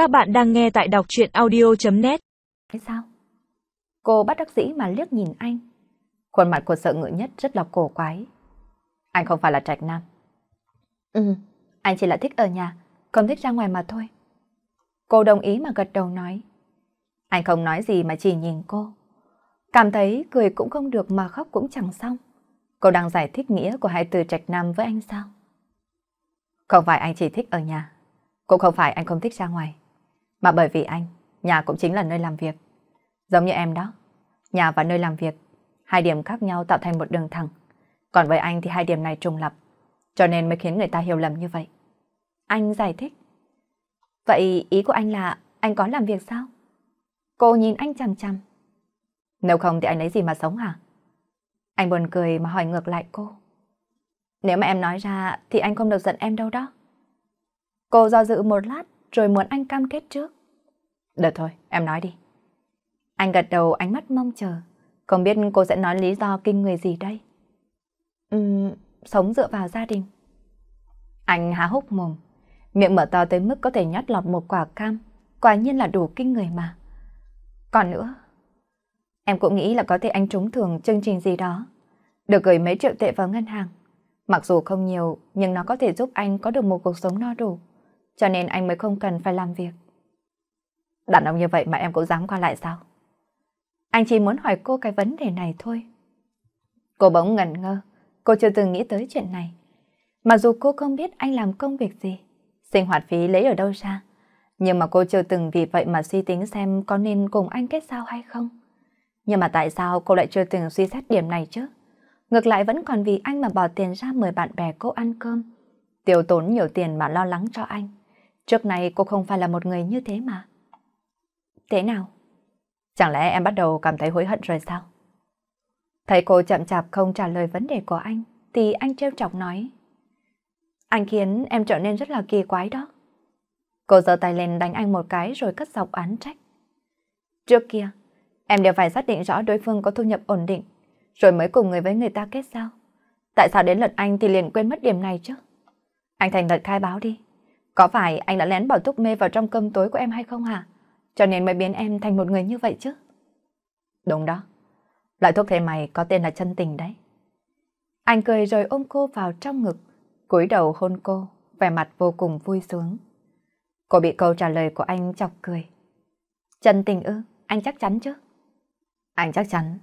Các bạn đang nghe tại đọc chuyện audio.net Thế sao? Cô bắt đắc dĩ mà liếc nhìn anh. Khuôn mặt của sợ ngự nhất rất là cổ quái. Anh không phải là trạch nam. Ừ, anh chỉ là thích ở nhà, không thích ra ngoài mà thôi. Cô đồng ý mà gật đầu nói. Anh không nói gì mà chỉ nhìn cô. Cảm thấy cười cũng không được mà khóc cũng chẳng xong. Cô đang giải thích nghĩa của hai từ trạch nam với anh sao? Không phải anh chỉ thích ở nhà, cũng không phải anh không thích ra ngoài. Mà bởi vì anh, nhà cũng chính là nơi làm việc. Giống như em đó, nhà và nơi làm việc, hai điểm khác nhau tạo thành một đường thẳng. Còn với anh thì hai điểm này trùng lập, cho nên mới khiến người ta hiểu lầm như vậy. Anh giải thích. Vậy ý của anh là anh có làm việc sao? Cô nhìn anh chằm chằm. Nếu không thì anh lấy gì mà sống hả? Anh buồn cười mà hỏi ngược lại cô. Nếu mà em nói ra thì anh không được giận em đâu đó. Cô do dự một lát rồi muốn anh cam kết trước. Được thôi, em nói đi. Anh gật đầu ánh mắt mong chờ. Không biết cô sẽ nói lý do kinh người gì đây? Ừm, sống dựa vào gia đình. Anh há hốc mồm, miệng mở to tới mức có thể nhát lọt một quả cam. Quả nhiên là đủ kinh người mà. Còn nữa, em cũng nghĩ là có thể anh trúng thưởng chương trình gì đó. Được gửi mấy triệu tệ vào ngân hàng. Mặc dù không nhiều, nhưng nó có thể giúp anh có được một cuộc sống no đủ. Cho nên anh mới không cần phải làm việc. Đàn ông như vậy mà em cũng dám qua lại sao? Anh chỉ muốn hỏi cô cái vấn đề này thôi. Cô bỗng ngẩn ngơ, cô chưa từng nghĩ tới chuyện này. Mặc dù cô không biết anh làm công việc gì, sinh hoạt phí lấy ở đâu ra, nhưng mà cô chưa từng vì vậy mà suy tính xem có nên cùng anh kết giao hay không. Nhưng mà tại sao cô lại chưa từng suy xét điểm này chứ? Ngược lại vẫn còn vì anh mà bỏ tiền ra mời bạn bè cô ăn cơm, tiêu tốn nhiều tiền mà lo lắng cho anh. Trước này cô không phải là một người như thế mà. Thế nào? Chẳng lẽ em bắt đầu cảm thấy hối hận rồi sao? Thấy cô chậm chạp không trả lời vấn đề của anh, thì anh trêu chọc nói. Anh khiến em trở nên rất là kỳ quái đó. Cô giơ tay lên đánh anh một cái rồi cất giọng án trách. Trước kia, em đều phải xác định rõ đối phương có thu nhập ổn định, rồi mới cùng người với người ta kết giao. Tại sao đến lượt anh thì liền quên mất điểm này chứ? Anh thành thật khai báo đi. Có phải anh đã lén bỏ thuốc mê vào trong cơm tối của em hay không hả? Cho nên mới biến em thành một người như vậy chứ? Đúng đó. Loại thuốc thế mày có tên là chân tình đấy. Anh cười rồi ôm cô vào trong ngực, cúi đầu hôn cô, vẻ mặt vô cùng vui sướng. Cô bị câu trả lời của anh chọc cười. Chân tình ư, anh chắc chắn chứ? Anh chắc chắn.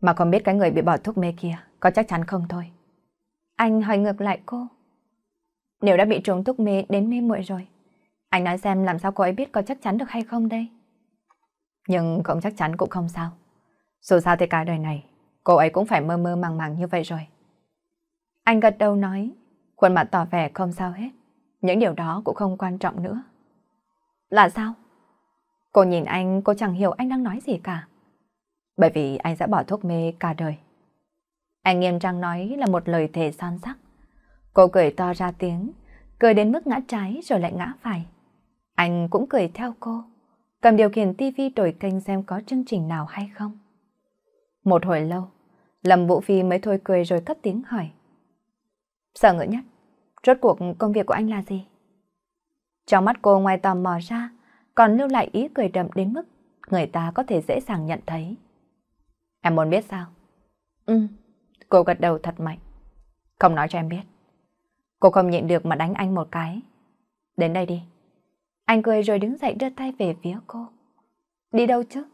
Mà không biết cái người bị bỏ thuốc mê kia có chắc chắn không thôi. Anh hỏi ngược lại cô. Nếu đã bị trúng thuốc mê đến mê muội rồi, anh nói xem làm sao cô ấy biết có chắc chắn được hay không đây? Nhưng không chắc chắn cũng không sao. Dù sao thì cả đời này, cô ấy cũng phải mơ mơ màng màng như vậy rồi. Anh gật đầu nói, khuôn mặt tỏ vẻ không sao hết. Những điều đó cũng không quan trọng nữa. Là sao? Cô nhìn anh, cô chẳng hiểu anh đang nói gì cả. Bởi vì anh sẽ bỏ thuốc mê cả đời. Anh nghiêm trang nói là một lời thề son sắc. Cô cười to ra tiếng, cười đến mức ngã trái rồi lại ngã phải. Anh cũng cười theo cô, cầm điều khiển tivi đổi kênh xem có chương trình nào hay không. Một hồi lâu, Lâm Vũ Phi mới thôi cười rồi cất tiếng hỏi. Sợ ngỡ nhất, rốt cuộc công việc của anh là gì? Trong mắt cô ngoài tò mò ra, còn lưu lại ý cười đậm đến mức người ta có thể dễ dàng nhận thấy. Em muốn biết sao? Ừ, cô gật đầu thật mạnh. Không nói cho em biết. Cô không nhịn được mà đánh anh một cái. Đến đây đi. Anh cười rồi đứng dậy đưa tay về phía cô. Đi đâu chứ?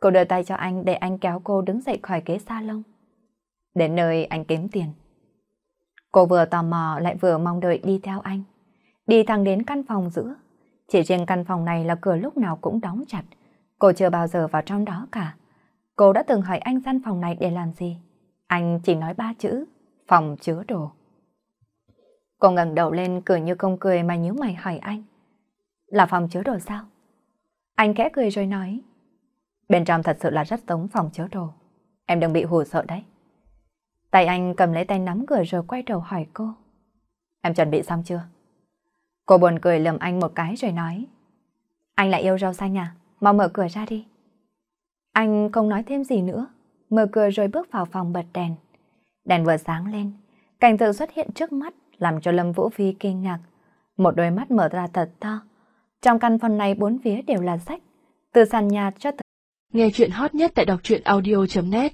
Cô đưa tay cho anh để anh kéo cô đứng dậy khỏi ghế salon. Đến nơi anh kiếm tiền. Cô vừa tò mò lại vừa mong đợi đi theo anh. Đi thẳng đến căn phòng giữa. Chỉ riêng căn phòng này là cửa lúc nào cũng đóng chặt. Cô chưa bao giờ vào trong đó cả. Cô đã từng hỏi anh gian phòng này để làm gì. Anh chỉ nói ba chữ, phòng chứa đồ. Cô ngẩng đầu lên cười như không cười mà nhíu mày hỏi anh. Là phòng chứa đồ sao? Anh khẽ cười rồi nói. Bên trong thật sự là rất giống phòng chứa đồ. Em đừng bị hù sợ đấy. Tay anh cầm lấy tay nắm cửa rồi quay đầu hỏi cô. Em chuẩn bị xong chưa? Cô buồn cười lườm anh một cái rồi nói. Anh lại yêu rau xanh à? Mau mở cửa ra đi. Anh không nói thêm gì nữa. Mở cửa rồi bước vào phòng bật đèn. Đèn vừa sáng lên. Cảnh tượng xuất hiện trước mắt làm cho Lâm Vũ Phi kinh ngạc. Một đôi mắt mở ra thật to. Trong căn phòng này bốn phía đều là sách, từ sàn nhà cho tới... Nghe chuyện hot nhất tại đọc truyện audio.net